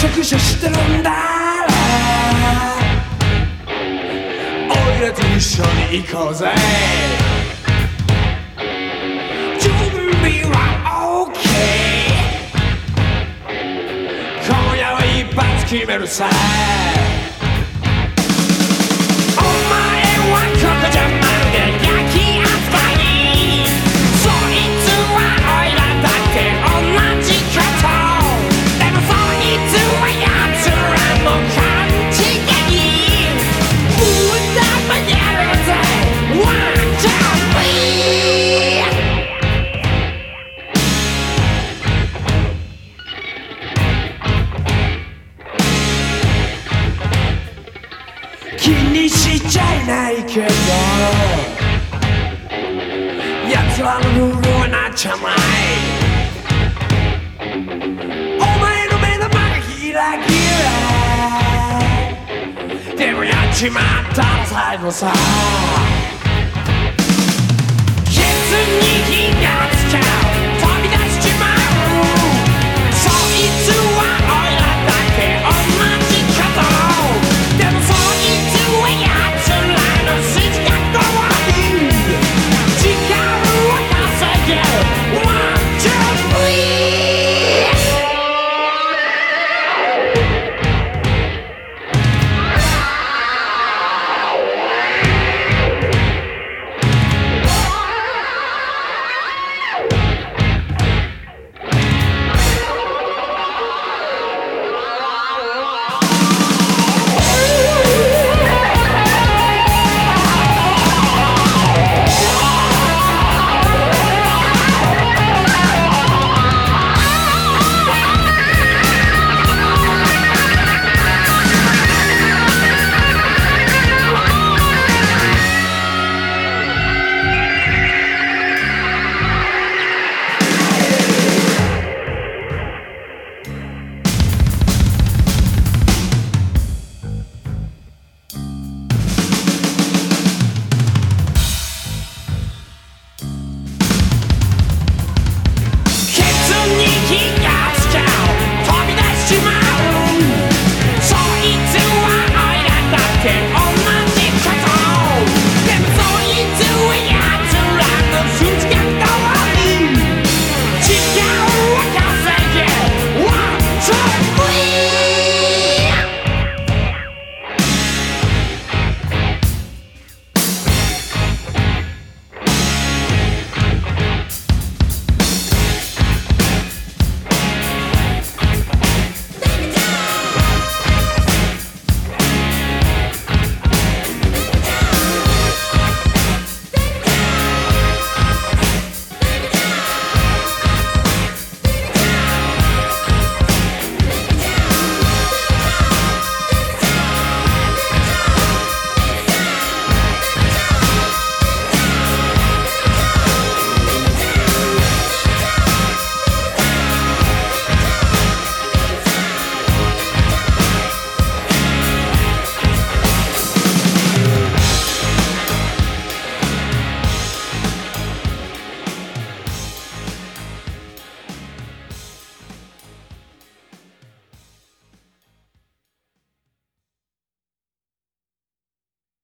握手してるんだ。おいらと一緒に行こうぜ。準備は OK 今夜は一発決めるさ。 바로 누구의 나참아이 오마이놈의 나마가 기라기라 대무였지만 따라 살고 사 예수님 기가 막혀